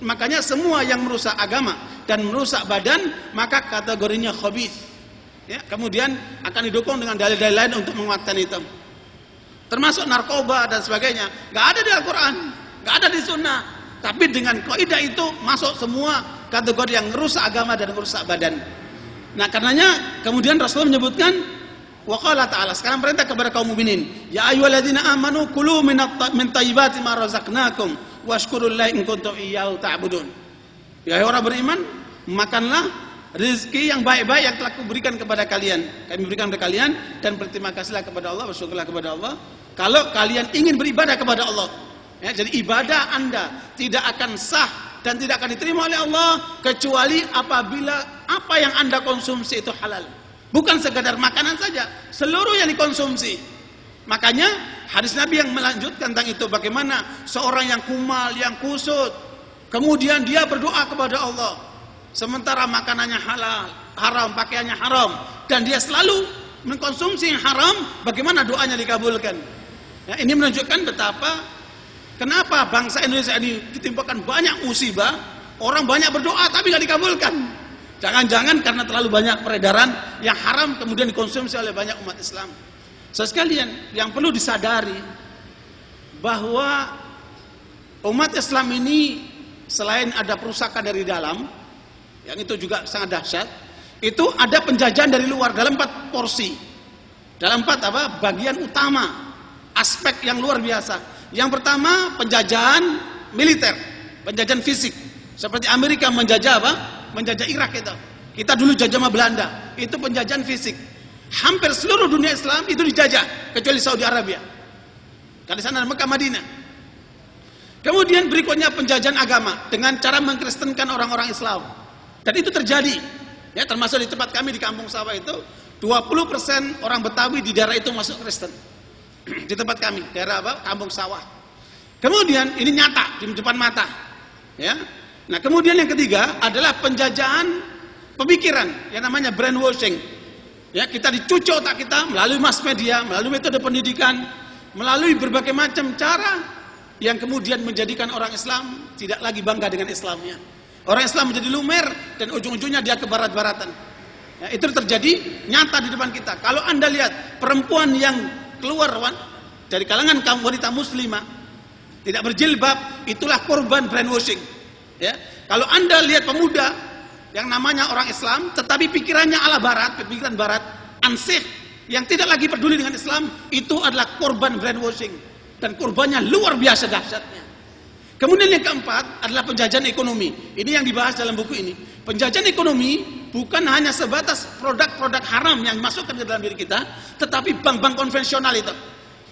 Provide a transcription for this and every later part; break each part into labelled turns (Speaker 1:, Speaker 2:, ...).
Speaker 1: makanya semua yang merusak agama dan merusak badan maka kategorinya khabith. Ya, kemudian akan didukung dengan dalil-dalil lain untuk menguatkan itu. Termasuk narkoba dan sebagainya. Gak ada di Al-Quran, gak ada di Sunnah. Tapi dengan kaidah itu masuk semua kategori yang merusak agama dan merusak badan. Nah, karenanya kemudian Rasulullah menyebutkan waqala ta'ala sekarang perintah kepada kaum mukminin, ya ayyuhalladzina amanu kulu min thayyibati ma razaqnakum washkurullahi in kuntum iyyahu ta'budun. Ya orang beriman, makanlah rezeki yang baik-baik yang telah kuberikan kepada kalian. Kami berikan kepada kalian dan berterima kasihlah kepada Allah, bersyukurlah kepada Allah. Kalau kalian ingin beribadah kepada Allah, Ya, jadi ibadah Anda tidak akan sah dan tidak akan diterima oleh Allah kecuali apabila apa yang Anda konsumsi itu halal. Bukan sekadar makanan saja, seluruh yang dikonsumsi. Makanya hadis Nabi yang melanjutkan tentang itu bagaimana seorang yang kumal, yang kusut, kemudian dia berdoa kepada Allah. Sementara makanannya halal, haram, pakaiannya haram dan dia selalu mengkonsumsi yang haram, bagaimana doanya dikabulkan? Ya, ini menunjukkan betapa Kenapa bangsa Indonesia ini ditimpakan banyak musibah, orang banyak berdoa tapi nggak dikabulkan. Jangan-jangan karena terlalu banyak peredaran yang haram kemudian dikonsumsi oleh banyak umat Islam. So sekalian, yang perlu disadari bahwa umat Islam ini selain ada perusakan dari dalam, yang itu juga sangat dahsyat, itu ada penjajahan dari luar dalam empat porsi, dalam empat apa bagian utama, aspek yang luar biasa. Yang pertama penjajahan militer, penjajahan fisik. Seperti Amerika menjajah apa? Menjajah Irak itu. Kita dulu jajah sama Belanda, itu penjajahan fisik. Hampir seluruh dunia Islam itu dijajah kecuali Saudi Arabia. Karena sana Mekah Madinah. Kemudian berikutnya penjajahan agama dengan cara mengkristenkan orang-orang Islam. Dan itu terjadi. Ya, termasuk di tempat kami di Kampung Sawah itu 20% orang Betawi di daerah itu masuk Kristen di tempat kami, daerah apa? Kampung Sawah. Kemudian ini nyata di depan mata. Ya. Nah, kemudian yang ketiga adalah penjajahan pemikiran yang namanya brainwashing. Ya, kita dicuci otak kita melalui mass media, melalui metode pendidikan, melalui berbagai macam cara yang kemudian menjadikan orang Islam tidak lagi bangga dengan Islamnya. Orang Islam menjadi lumer dan ujung-ujungnya dia ke barat-baratan. Ya, itu terjadi nyata di depan kita. Kalau Anda lihat perempuan yang keluar dari kalangan kaum wanita muslimah tidak berjilbab itulah korban brainwashing ya kalau anda lihat pemuda yang namanya orang Islam tetapi pikirannya ala barat pikiran barat ansih yang tidak lagi peduli dengan Islam itu adalah korban brainwashing. Dan korbannya luar biasa dahsyatnya. Kemudian yang keempat adalah penjajahan ekonomi. Ini yang dibahas dalam buku ini. Penjajahan ekonomi bukan hanya sebatas produk-produk haram yang masuk ke dalam diri kita, tetapi bank-bank konvensional itu.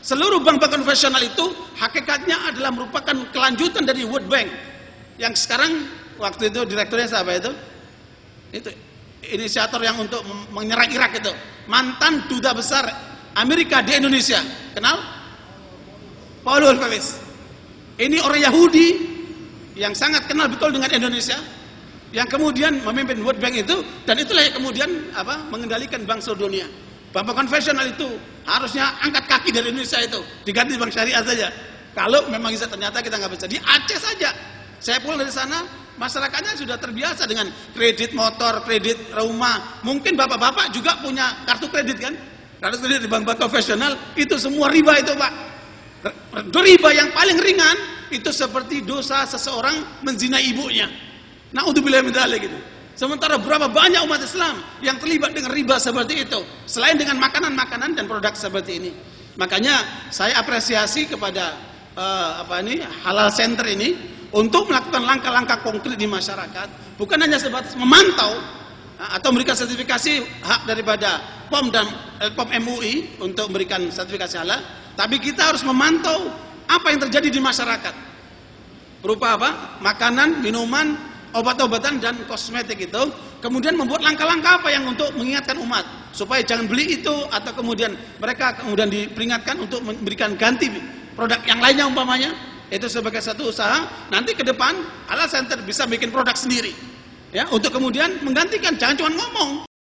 Speaker 1: Seluruh bank-bank konvensional itu hakikatnya adalah merupakan kelanjutan dari World Bank. Yang sekarang waktu itu direkturnya siapa itu? Itu inisiator yang untuk menyerang Irak itu, mantan duta besar Amerika di Indonesia. Kenal? Paul Wolfowitz. Ini orang Yahudi yang sangat kenal betul dengan Indonesia, yang kemudian memimpin World Bank itu dan itulah yang kemudian apa mengendalikan bank seluruh dunia. Bank konvensional itu harusnya angkat kaki dari Indonesia itu diganti bank syariah saja. Kalau memang bisa ternyata kita nggak bisa di Aceh saja. Saya pulang dari sana masyarakatnya sudah terbiasa dengan kredit motor, kredit rumah. Mungkin bapak-bapak juga punya kartu kredit kan? Kartu kredit di bank-bank konvensional itu semua riba itu pak. Riba yang paling ringan itu seperti dosa seseorang menzinai ibunya. Naudzubillah min dzalik gitu. Sementara berapa banyak umat Islam yang terlibat dengan riba seperti itu, selain dengan makanan-makanan dan produk seperti ini. Makanya saya apresiasi kepada uh, apa ini halal center ini untuk melakukan langkah-langkah konkret di masyarakat, bukan hanya sebatas memantau atau memberikan sertifikasi hak daripada POM dan uh, POM MUI untuk memberikan sertifikasi halal, tapi kita harus memantau apa yang terjadi di masyarakat. Berupa apa? Makanan, minuman, obat-obatan dan kosmetik itu kemudian membuat langkah-langkah apa yang untuk mengingatkan umat supaya jangan beli itu atau kemudian mereka kemudian diperingatkan untuk memberikan ganti produk yang lainnya umpamanya itu sebagai satu usaha nanti ke depan halal center bisa bikin produk sendiri. Ya untuk kemudian menggantikan jangan cuma ngomong